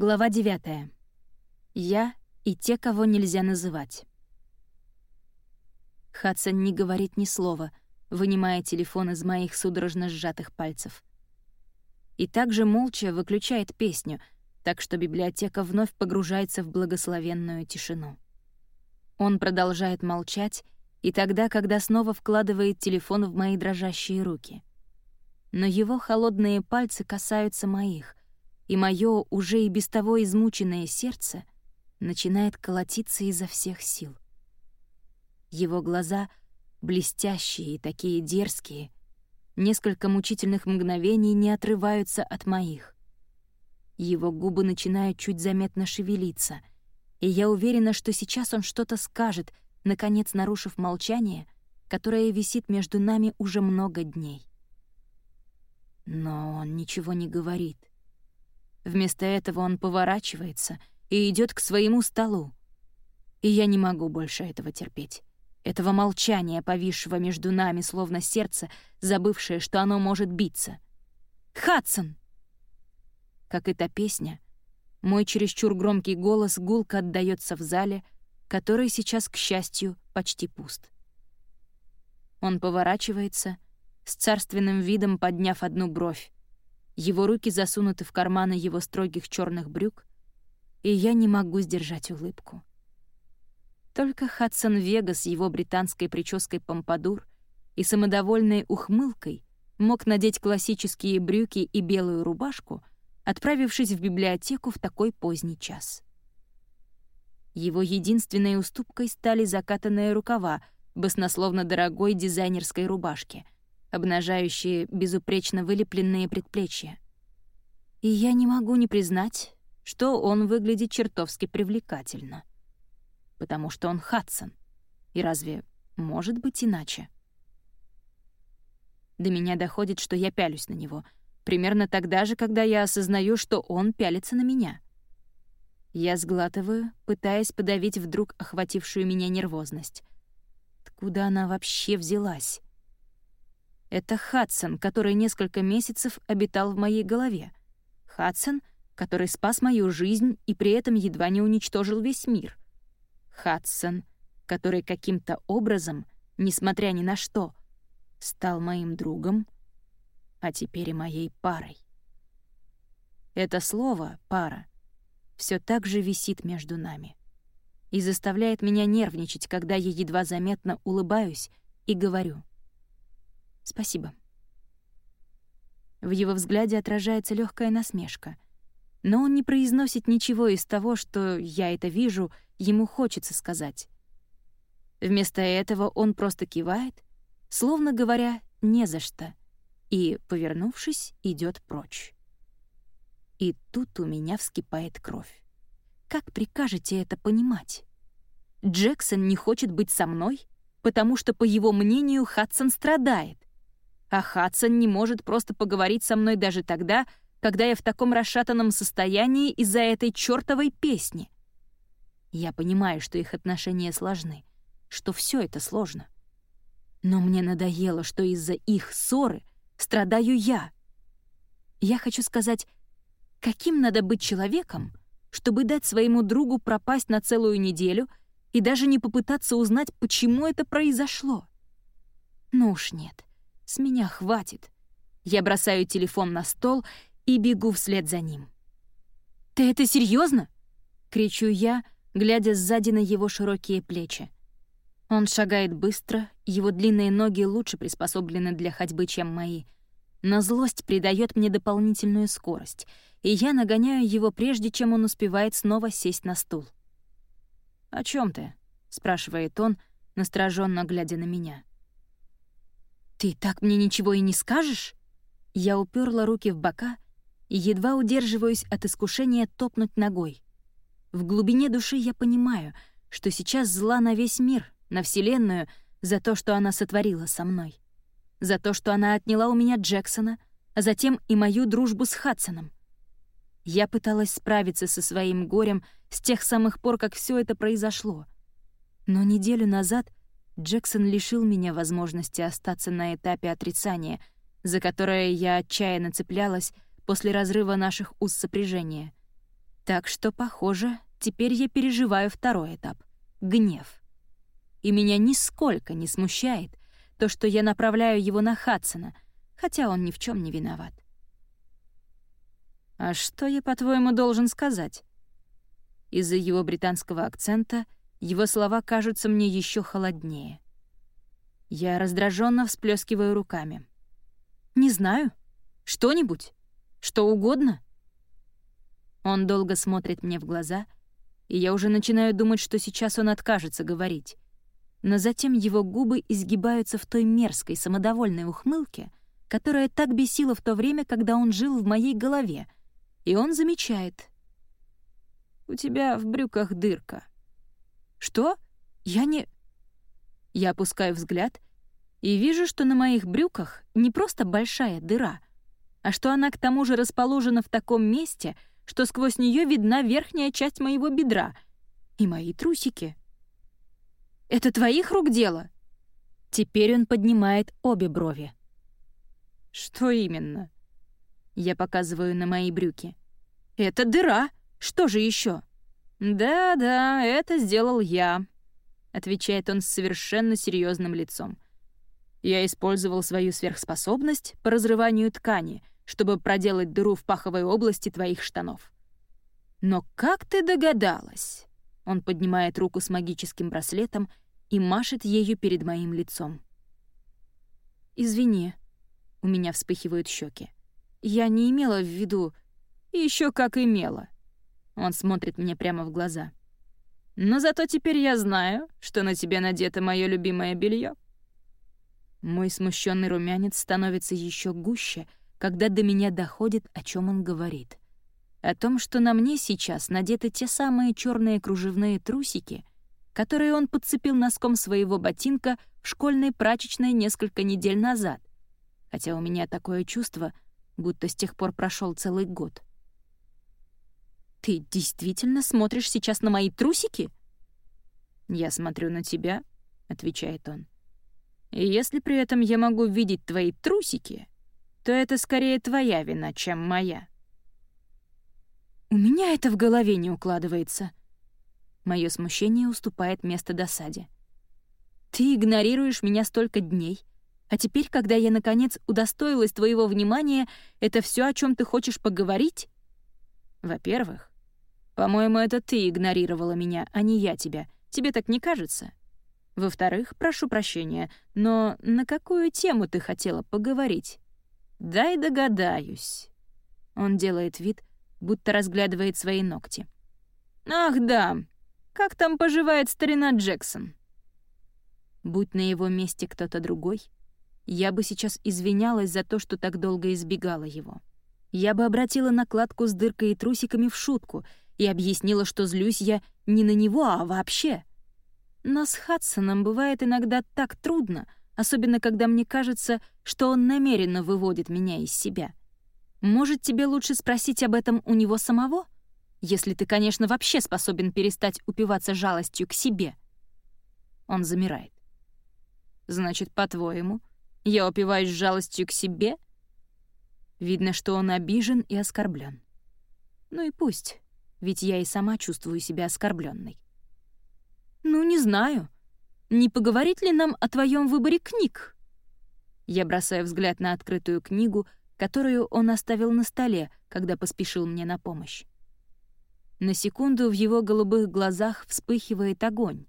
Глава 9. Я и те, кого нельзя называть. Хадсон не говорит ни слова, вынимая телефон из моих судорожно сжатых пальцев. И также молча выключает песню, так что библиотека вновь погружается в благословенную тишину. Он продолжает молчать и тогда, когда снова вкладывает телефон в мои дрожащие руки. Но его холодные пальцы касаются моих, и мое уже и без того измученное сердце начинает колотиться изо всех сил. Его глаза, блестящие и такие дерзкие, несколько мучительных мгновений не отрываются от моих. Его губы начинают чуть заметно шевелиться, и я уверена, что сейчас он что-то скажет, наконец нарушив молчание, которое висит между нами уже много дней. Но он ничего не говорит. Вместо этого он поворачивается и идет к своему столу. И я не могу больше этого терпеть. Этого молчания, повисшего между нами, словно сердце, забывшее, что оно может биться. «Хадсон!» Как эта песня, мой чересчур громкий голос гулко отдаётся в зале, который сейчас, к счастью, почти пуст. Он поворачивается, с царственным видом подняв одну бровь, его руки засунуты в карманы его строгих черных брюк, и я не могу сдержать улыбку. Только Хадсон Вега с его британской прической помпадур и самодовольной ухмылкой мог надеть классические брюки и белую рубашку, отправившись в библиотеку в такой поздний час. Его единственной уступкой стали закатанные рукава баснословно дорогой дизайнерской рубашки — обнажающие безупречно вылепленные предплечья. И я не могу не признать, что он выглядит чертовски привлекательно. Потому что он Хадсон. И разве может быть иначе? До меня доходит, что я пялюсь на него, примерно тогда же, когда я осознаю, что он пялится на меня. Я сглатываю, пытаясь подавить вдруг охватившую меня нервозность. Откуда она вообще взялась? Это Хадсон, который несколько месяцев обитал в моей голове. Хадсон, который спас мою жизнь и при этом едва не уничтожил весь мир. Хадсон, который каким-то образом, несмотря ни на что, стал моим другом, а теперь и моей парой. Это слово «пара» все так же висит между нами и заставляет меня нервничать, когда я едва заметно улыбаюсь и говорю — Спасибо. В его взгляде отражается легкая насмешка. Но он не произносит ничего из того, что я это вижу, ему хочется сказать. Вместо этого он просто кивает, словно говоря «не за что», и, повернувшись, идет прочь. И тут у меня вскипает кровь. Как прикажете это понимать? Джексон не хочет быть со мной, потому что, по его мнению, Хадсон страдает. А Хадсон не может просто поговорить со мной даже тогда, когда я в таком расшатанном состоянии из-за этой чёртовой песни. Я понимаю, что их отношения сложны, что все это сложно. Но мне надоело, что из-за их ссоры страдаю я. Я хочу сказать, каким надо быть человеком, чтобы дать своему другу пропасть на целую неделю и даже не попытаться узнать, почему это произошло? Ну уж нет. С меня хватит. Я бросаю телефон на стол и бегу вслед за ним. «Ты это серьезно? кричу я, глядя сзади на его широкие плечи. Он шагает быстро, его длинные ноги лучше приспособлены для ходьбы, чем мои. Но злость придает мне дополнительную скорость, и я нагоняю его прежде, чем он успевает снова сесть на стул. «О чем ты?» — спрашивает он, настороженно глядя на меня. «Ты так мне ничего и не скажешь?» Я уперла руки в бока и едва удерживаюсь от искушения топнуть ногой. В глубине души я понимаю, что сейчас зла на весь мир, на Вселенную, за то, что она сотворила со мной. За то, что она отняла у меня Джексона, а затем и мою дружбу с Хадсоном. Я пыталась справиться со своим горем с тех самых пор, как все это произошло. Но неделю назад Джексон лишил меня возможности остаться на этапе отрицания, за которое я отчаянно цеплялась после разрыва наших уз сопряжения. Так что, похоже, теперь я переживаю второй этап — гнев. И меня нисколько не смущает то, что я направляю его на Хадсона, хотя он ни в чем не виноват. «А что я, по-твоему, должен сказать?» Из-за его британского акцента его слова кажутся мне еще холоднее. Я раздраженно всплескиваю руками. «Не знаю. Что-нибудь. Что угодно». Он долго смотрит мне в глаза, и я уже начинаю думать, что сейчас он откажется говорить. Но затем его губы изгибаются в той мерзкой, самодовольной ухмылке, которая так бесила в то время, когда он жил в моей голове, и он замечает. «У тебя в брюках дырка». «Что? Я не...» Я опускаю взгляд и вижу, что на моих брюках не просто большая дыра, а что она к тому же расположена в таком месте, что сквозь нее видна верхняя часть моего бедра и мои трусики. «Это твоих рук дело?» Теперь он поднимает обе брови. «Что именно?» Я показываю на мои брюки. «Это дыра. Что же еще? «Да-да, это сделал я», — отвечает он с совершенно серьезным лицом. «Я использовал свою сверхспособность по разрыванию ткани, чтобы проделать дыру в паховой области твоих штанов». «Но как ты догадалась?» Он поднимает руку с магическим браслетом и машет ею перед моим лицом. «Извини», — у меня вспыхивают щеки. «Я не имела в виду...» Еще как имела», он смотрит мне прямо в глаза. «Но зато теперь я знаю, что на тебе надето мое любимое белье. Мой смущенный румянец становится еще гуще, когда до меня доходит, о чем он говорит. О том, что на мне сейчас надеты те самые черные кружевные трусики, которые он подцепил носком своего ботинка в школьной прачечной несколько недель назад, хотя у меня такое чувство, будто с тех пор прошел целый год. «Ты действительно смотришь сейчас на мои трусики?» «Я смотрю на тебя», — отвечает он. «И если при этом я могу видеть твои трусики, то это скорее твоя вина, чем моя». «У меня это в голове не укладывается». Моё смущение уступает место досаде. «Ты игнорируешь меня столько дней, а теперь, когда я, наконец, удостоилась твоего внимания, это все, о чем ты хочешь поговорить?» «Во-первых, по-моему, это ты игнорировала меня, а не я тебя. Тебе так не кажется? Во-вторых, прошу прощения, но на какую тему ты хотела поговорить? Дай догадаюсь. Он делает вид, будто разглядывает свои ногти. Ах, да. Как там поживает старина Джексон? Будь на его месте кто-то другой, я бы сейчас извинялась за то, что так долго избегала его. Я бы обратила накладку с дыркой и трусиками в шутку — и объяснила, что злюсь я не на него, а вообще. Но с Хадсоном бывает иногда так трудно, особенно когда мне кажется, что он намеренно выводит меня из себя. Может, тебе лучше спросить об этом у него самого? Если ты, конечно, вообще способен перестать упиваться жалостью к себе. Он замирает. Значит, по-твоему, я упиваюсь жалостью к себе? Видно, что он обижен и оскорблен. Ну и пусть ведь я и сама чувствую себя оскорбленной. «Ну, не знаю. Не поговорить ли нам о твоем выборе книг?» Я бросаю взгляд на открытую книгу, которую он оставил на столе, когда поспешил мне на помощь. На секунду в его голубых глазах вспыхивает огонь.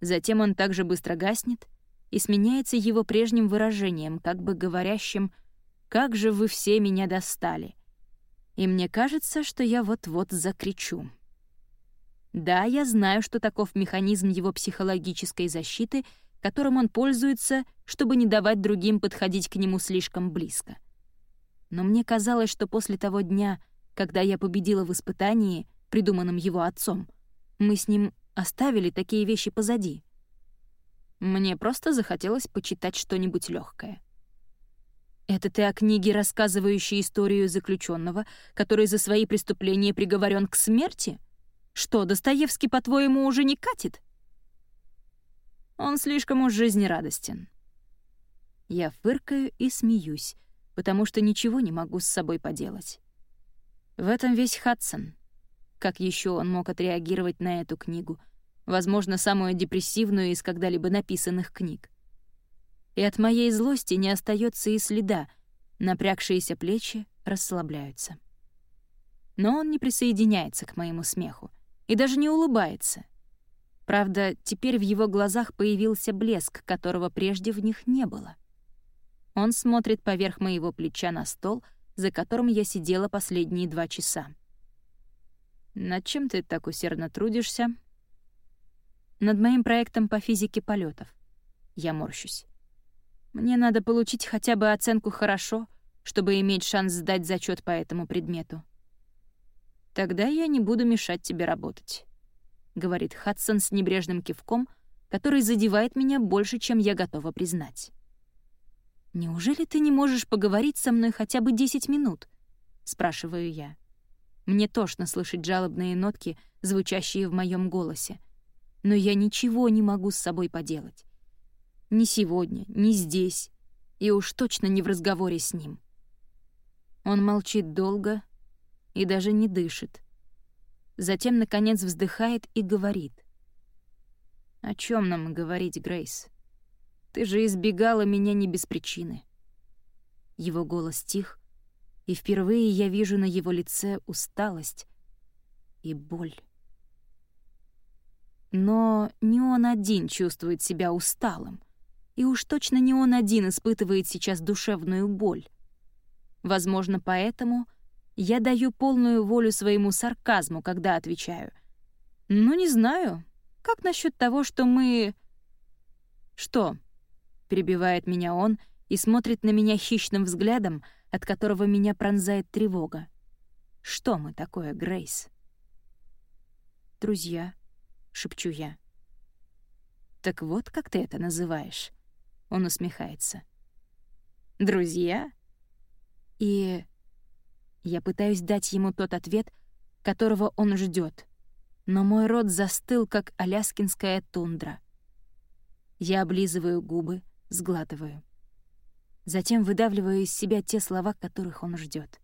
Затем он также быстро гаснет и сменяется его прежним выражением, как бы говорящим «Как же вы все меня достали!» И мне кажется, что я вот-вот закричу. Да, я знаю, что таков механизм его психологической защиты, которым он пользуется, чтобы не давать другим подходить к нему слишком близко. Но мне казалось, что после того дня, когда я победила в испытании, придуманном его отцом, мы с ним оставили такие вещи позади. Мне просто захотелось почитать что-нибудь легкое. Это ты о книге, рассказывающей историю заключенного, который за свои преступления приговорен к смерти? Что, Достоевский, по-твоему, уже не катит? Он слишком уж жизнерадостен. Я фыркаю и смеюсь, потому что ничего не могу с собой поделать. В этом весь Хадсон. Как еще он мог отреагировать на эту книгу? Возможно, самую депрессивную из когда-либо написанных книг. И от моей злости не остается и следа. Напрягшиеся плечи расслабляются. Но он не присоединяется к моему смеху и даже не улыбается. Правда, теперь в его глазах появился блеск, которого прежде в них не было. Он смотрит поверх моего плеча на стол, за которым я сидела последние два часа. «Над чем ты так усердно трудишься?» «Над моим проектом по физике полетов. Я морщусь. «Мне надо получить хотя бы оценку «хорошо», чтобы иметь шанс сдать зачет по этому предмету». «Тогда я не буду мешать тебе работать», — говорит Хадсон с небрежным кивком, который задевает меня больше, чем я готова признать. «Неужели ты не можешь поговорить со мной хотя бы 10 минут?» — спрашиваю я. Мне тошно слышать жалобные нотки, звучащие в моем голосе. Но я ничего не могу с собой поделать. Ни сегодня, ни здесь, и уж точно не в разговоре с ним. Он молчит долго и даже не дышит. Затем, наконец, вздыхает и говорит. «О чем нам говорить, Грейс?» Ты же избегала меня не без причины». Его голос тих, и впервые я вижу на его лице усталость и боль. Но не он один чувствует себя усталым, и уж точно не он один испытывает сейчас душевную боль. Возможно, поэтому я даю полную волю своему сарказму, когда отвечаю. «Ну, не знаю. Как насчет того, что мы...» «Что?» перебивает меня он и смотрит на меня хищным взглядом, от которого меня пронзает тревога. Что мы такое, Грейс? Друзья, шепчу я. Так вот, как ты это называешь? Он усмехается. Друзья? И я пытаюсь дать ему тот ответ, которого он ждет, но мой рот застыл, как аляскинская тундра. Я облизываю губы, сглатываю. Затем выдавливаю из себя те слова, которых он ждет.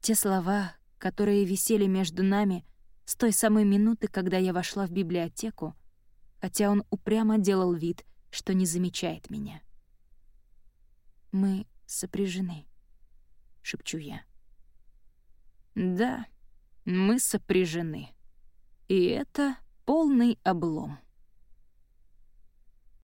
Те слова, которые висели между нами с той самой минуты, когда я вошла в библиотеку, хотя он упрямо делал вид, что не замечает меня. «Мы сопряжены», — шепчу я. «Да, мы сопряжены. И это полный облом».